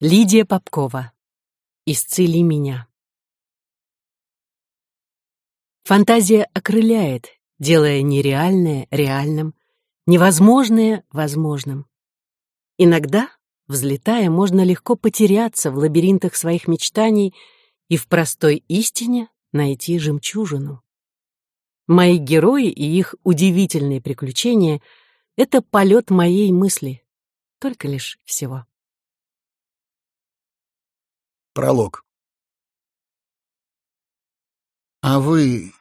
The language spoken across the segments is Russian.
Лидия Попкова. Исцели меня. Фантазия окрыляет, делая нереальное реальным, невозможное возможным. Иногда, взлетая, можно легко потеряться в лабиринтах своих мечтаний и в простой истине найти жемчужину. Мои герои и их удивительные приключения — это полет моей мысли, только лишь всего. Пролог. А вы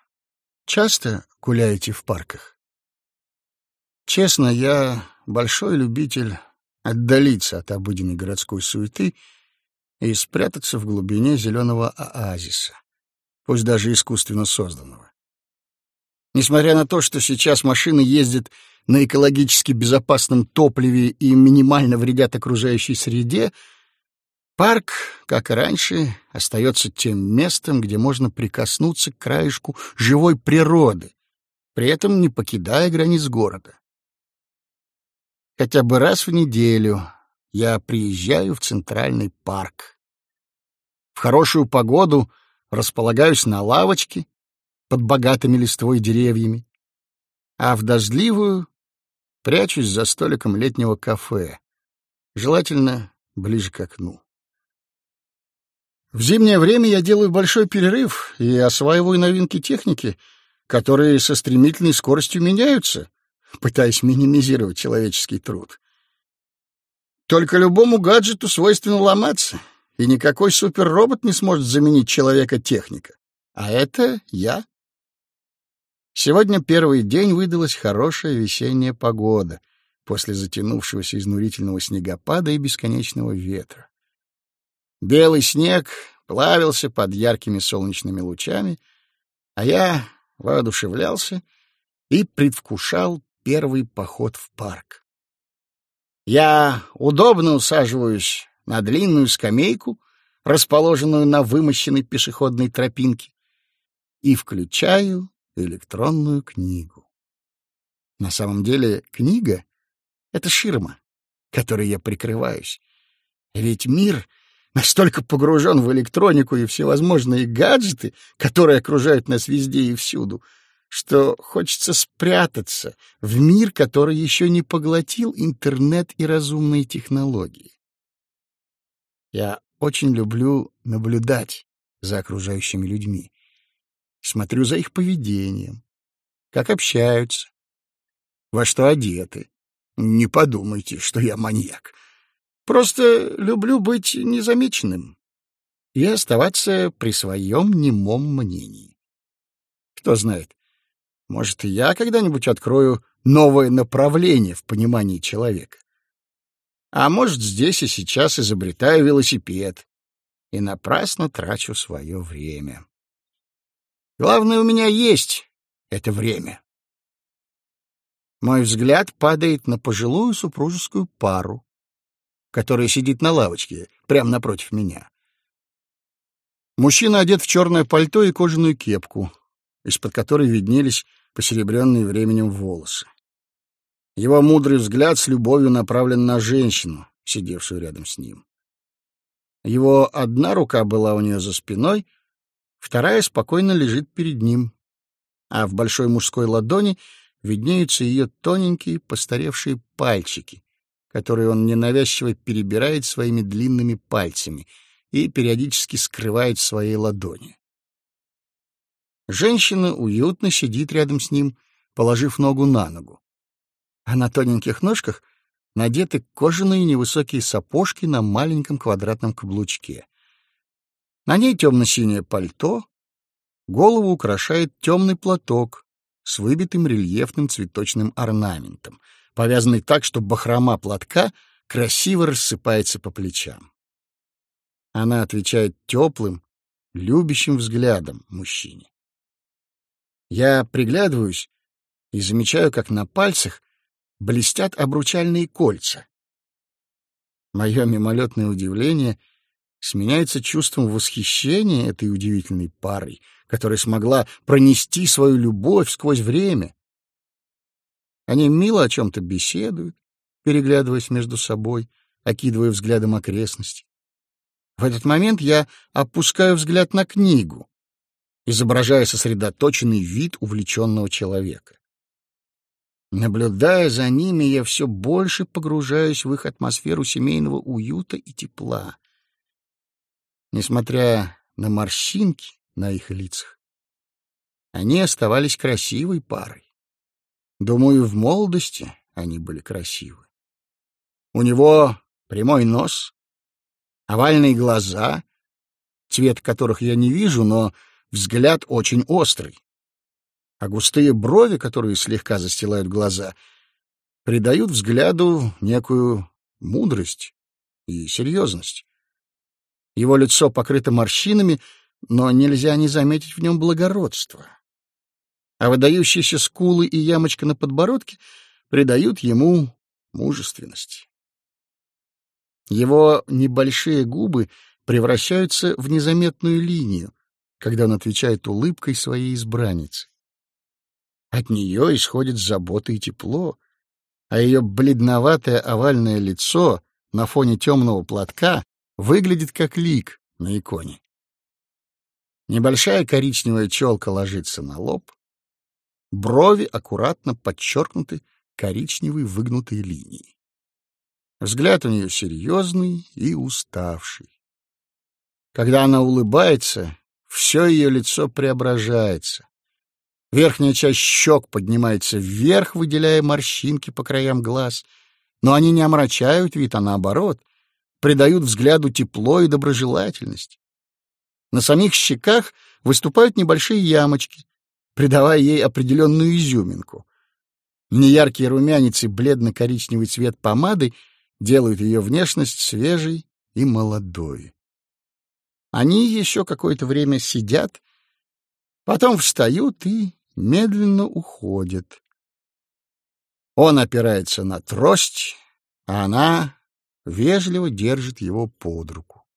часто гуляете в парках? Честно, я большой любитель отдалиться от обыденной городской суеты и спрятаться в глубине зеленого оазиса, пусть даже искусственно созданного. Несмотря на то, что сейчас машины ездят на экологически безопасном топливе и минимально вредят окружающей среде — Парк, как и раньше, остается тем местом, где можно прикоснуться к краешку живой природы, при этом не покидая границ города. Хотя бы раз в неделю я приезжаю в Центральный парк. В хорошую погоду располагаюсь на лавочке под богатыми листвой деревьями, а в дождливую прячусь за столиком летнего кафе, желательно ближе к окну. В зимнее время я делаю большой перерыв и осваиваю новинки техники, которые со стремительной скоростью меняются, пытаясь минимизировать человеческий труд. Только любому гаджету свойственно ломаться, и никакой суперробот не сможет заменить человека-техника. А это я. Сегодня первый день выдалась хорошая весенняя погода после затянувшегося изнурительного снегопада и бесконечного ветра. Белый снег плавился под яркими солнечными лучами, а я воодушевлялся и предвкушал первый поход в парк. Я удобно усаживаюсь на длинную скамейку, расположенную на вымощенной пешеходной тропинке, и включаю электронную книгу. На самом деле книга — это ширма, которой я прикрываюсь. Ведь мир настолько погружен в электронику и всевозможные гаджеты, которые окружают нас везде и всюду, что хочется спрятаться в мир, который еще не поглотил интернет и разумные технологии. Я очень люблю наблюдать за окружающими людьми. Смотрю за их поведением, как общаются, во что одеты. Не подумайте, что я маньяк. Просто люблю быть незамеченным и оставаться при своем немом мнении. Кто знает, может, я когда-нибудь открою новое направление в понимании человека. А может, здесь и сейчас изобретаю велосипед и напрасно трачу свое время. Главное, у меня есть это время. Мой взгляд падает на пожилую супружескую пару, которая сидит на лавочке, прямо напротив меня. Мужчина одет в черное пальто и кожаную кепку, из-под которой виднелись посеребренные временем волосы. Его мудрый взгляд с любовью направлен на женщину, сидевшую рядом с ним. Его одна рука была у нее за спиной, вторая спокойно лежит перед ним, а в большой мужской ладони виднеются ее тоненькие постаревшие пальчики, которые он ненавязчиво перебирает своими длинными пальцами и периодически скрывает в своей ладони. Женщина уютно сидит рядом с ним, положив ногу на ногу. А на тоненьких ножках надеты кожаные невысокие сапожки на маленьком квадратном каблучке. На ней темно-синее пальто, голову украшает темный платок с выбитым рельефным цветочным орнаментом — повязанный так, что бахрома платка красиво рассыпается по плечам. Она отвечает теплым, любящим взглядом мужчине. Я приглядываюсь и замечаю, как на пальцах блестят обручальные кольца. Мое мимолетное удивление сменяется чувством восхищения этой удивительной парой, которая смогла пронести свою любовь сквозь время, они мило о чем-то беседуют, переглядываясь между собой, окидывая взглядом окрестности. В этот момент я опускаю взгляд на книгу, изображая сосредоточенный вид увлеченного человека. Наблюдая за ними, я все больше погружаюсь в их атмосферу семейного уюта и тепла. Несмотря на морщинки на их лицах, они оставались красивой парой. Думаю, в молодости они были красивы. У него прямой нос, овальные глаза, цвет которых я не вижу, но взгляд очень острый. А густые брови, которые слегка застилают глаза, придают взгляду некую мудрость и серьезность. Его лицо покрыто морщинами, но нельзя не заметить в нем благородство. А выдающиеся скулы и ямочка на подбородке придают ему мужественность. Его небольшие губы превращаются в незаметную линию, когда он отвечает улыбкой своей избранницы. От нее исходит забота и тепло, а ее бледноватое овальное лицо на фоне темного платка выглядит как лик на иконе. Небольшая коричневая челка ложится на лоб, брови аккуратно подчеркнуты коричневой выгнутой линией. Взгляд у нее серьезный и уставший. Когда она улыбается, все ее лицо преображается. Верхняя часть щек поднимается вверх, выделяя морщинки по краям глаз, но они не омрачают вид, а наоборот, придают взгляду тепло и доброжелательность. На самих щеках выступают небольшие ямочки, придавая ей определенную изюминку. Неяркий румянец и бледно-коричневый цвет помады делают ее внешность свежей и молодой. Они еще какое-то время сидят, потом встают и медленно уходят. Он опирается на трость, а она вежливо держит его под руку.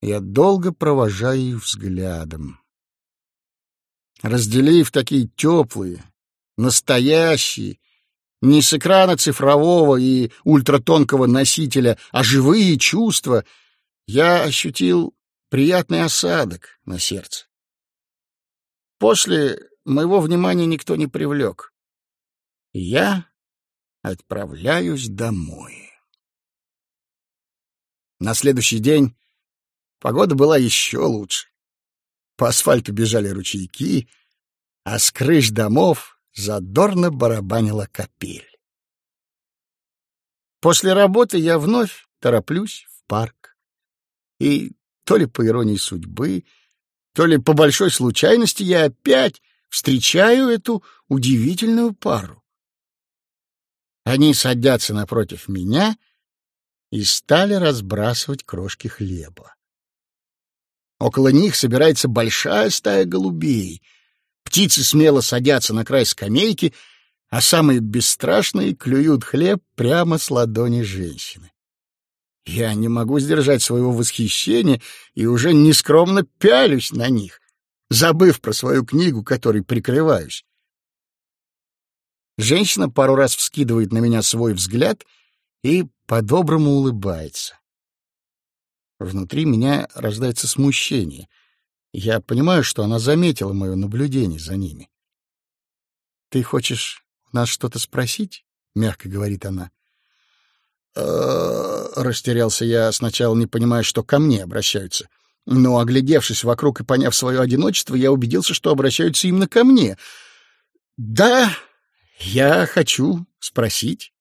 Я долго провожаю их взглядом. Разделив такие теплые, настоящие, не с экрана цифрового и ультратонкого носителя, а живые чувства, я ощутил приятный осадок на сердце. После моего внимания никто не привлек. я отправляюсь домой. На следующий день погода была еще лучше. По асфальту бежали ручейки, а с крыш домов задорно барабанила капель. После работы я вновь тороплюсь в парк. И то ли по иронии судьбы, то ли по большой случайности я опять встречаю эту удивительную пару. Они садятся напротив меня и стали разбрасывать крошки хлеба. Около них собирается большая стая голубей — Птицы смело садятся на край скамейки, а самые бесстрашные клюют хлеб прямо с ладони женщины. Я не могу сдержать своего восхищения и уже нескромно пялюсь на них, забыв про свою книгу, которой прикрываюсь. Женщина пару раз вскидывает на меня свой взгляд и по-доброму улыбается. Внутри меня рождается смущение. Я понимаю, что она заметила мое наблюдение за ними. «Ты хочешь нас что-то спросить?» — мягко говорит она. «Э, растерялся я, сначала не понимая, что ко мне обращаются. Но, оглядевшись вокруг и поняв свое одиночество, я убедился, что обращаются именно ко мне. «Да, я хочу спросить».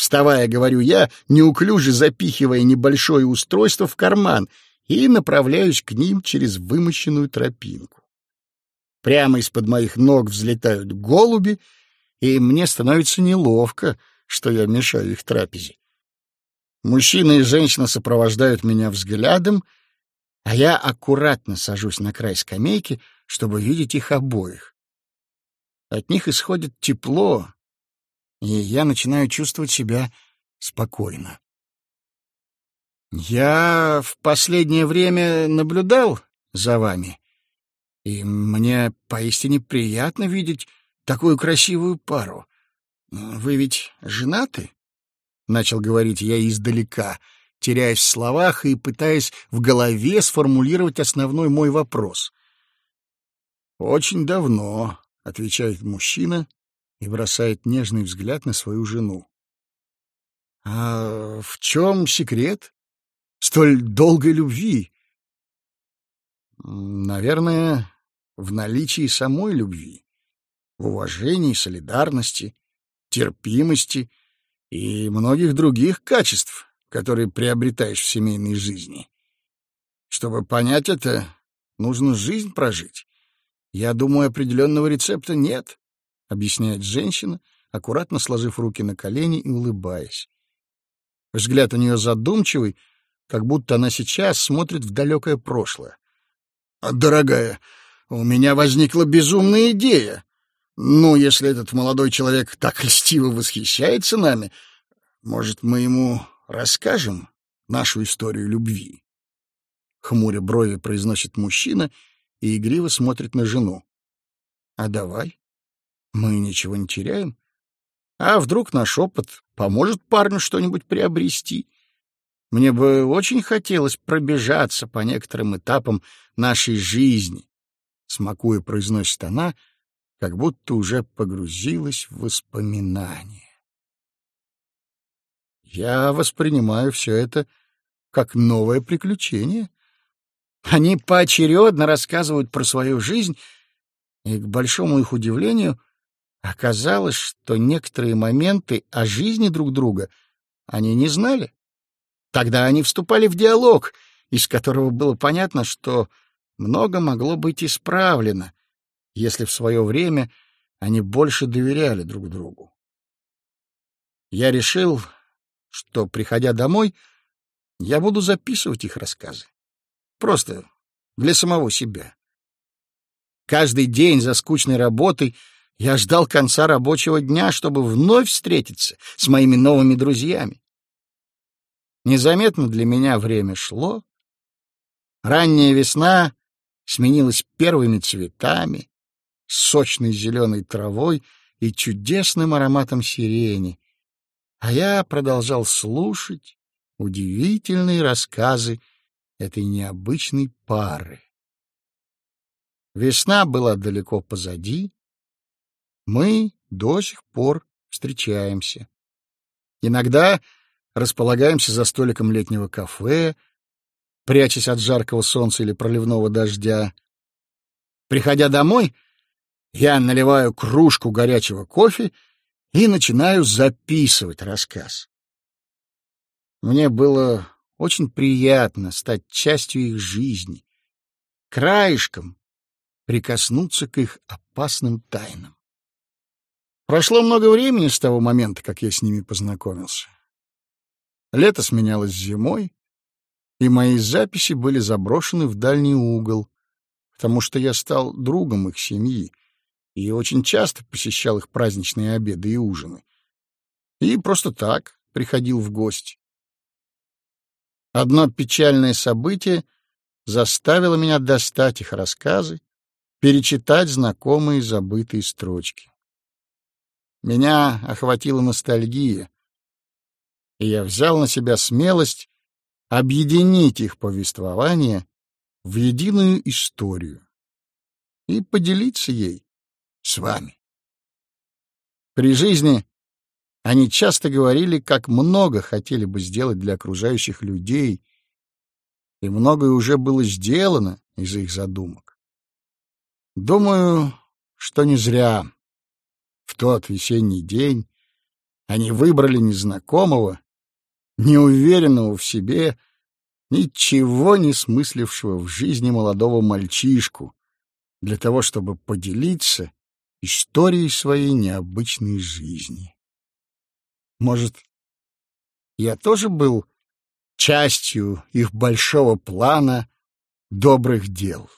Вставая, говорю я, неуклюже запихивая небольшое устройство в карман — и направляюсь к ним через вымощенную тропинку. Прямо из-под моих ног взлетают голуби, и мне становится неловко, что я мешаю их трапезе. Мужчина и женщина сопровождают меня взглядом, а я аккуратно сажусь на край скамейки, чтобы видеть их обоих. От них исходит тепло, и я начинаю чувствовать себя спокойно. Я в последнее время наблюдал за вами, и мне поистине приятно видеть такую красивую пару. Вы ведь женаты? Начал говорить я издалека, теряясь в словах и пытаясь в голове сформулировать основной мой вопрос. «Очень давно», — отвечает мужчина и бросает нежный взгляд на свою жену. «А в чем секрет столь долгой любви?» «Наверное, в наличии самой любви, в уважении, солидарности, терпимости и многих других качеств, которые приобретаешь в семейной жизни. Чтобы понять это, нужно жизнь прожить. Я думаю, определенного рецепта нет, — объясняет женщина, аккуратно сложив руки на колени и улыбаясь. Взгляд у нее задумчивый, как будто она сейчас смотрит в далекое прошлое. — Дорогая, у меня возникла безумная идея. Ну, если этот молодой человек так льстиво восхищается нами, может, мы ему расскажем нашу историю любви?» Хмуря брови произносит мужчина и игриво смотрит на жену. «А давай. Мы ничего не теряем. А вдруг наш опыт поможет парню что-нибудь приобрести? Мне бы очень хотелось пробежаться по некоторым этапам нашей жизни, смакуя произносит она, как будто уже погрузилась в воспоминания. Я воспринимаю все это как новое приключение. Они поочередно рассказывают про свою жизнь, и, к большому их удивлению, оказалось, что некоторые моменты о жизни друг друга они не знали. Тогда они вступали в диалог, из которого было понятно, что много могло быть исправлено, если в свое время они больше доверяли друг другу. Я решил, что, приходя домой, я буду записывать их рассказы. Просто для самого себя. Каждый день за скучной работой я ждал конца рабочего дня, чтобы вновь встретиться с моими новыми друзьями. Незаметно для меня время шло. Ранняя весна сменилась первыми цветами, сочной зеленой травой и чудесным ароматом сирени, а я продолжал слушать удивительные рассказы этой необычной пары. Весна была далеко позади. Мы до сих пор встречаемся. Иногда располагаемся за столиком летнего кафе, прячась от жаркого солнца или проливного дождя. Приходя домой, я наливаю кружку горячего кофе и начинаю записывать рассказ. Мне было очень приятно стать частью их жизни, краешком прикоснуться к их опасным тайнам. Прошло много времени с того момента, как я с ними познакомился. Лето сменялось зимой, и мои записи были заброшены в дальний угол, потому что я стал другом их семьи, и очень часто посещал их праздничные обеды и ужины. И просто так приходил в гости. Одно печальное событие заставило меня достать их рассказы, перечитать знакомые забытые строчки. Меня охватила ностальгия, и я взял на себя смелость объединить их повествование в единую историю и поделиться ей с вами. При жизни они часто говорили, как много хотели бы сделать для окружающих людей, и многое уже было сделано из их задумок. Думаю, что не зря в тот весенний день они выбрали незнакомого, неуверенного в себе, ничего не смыслившего в жизни молодого мальчишку, для того, чтобы поделиться историей своей необычной жизни. Может, я тоже был частью их большого плана добрых дел.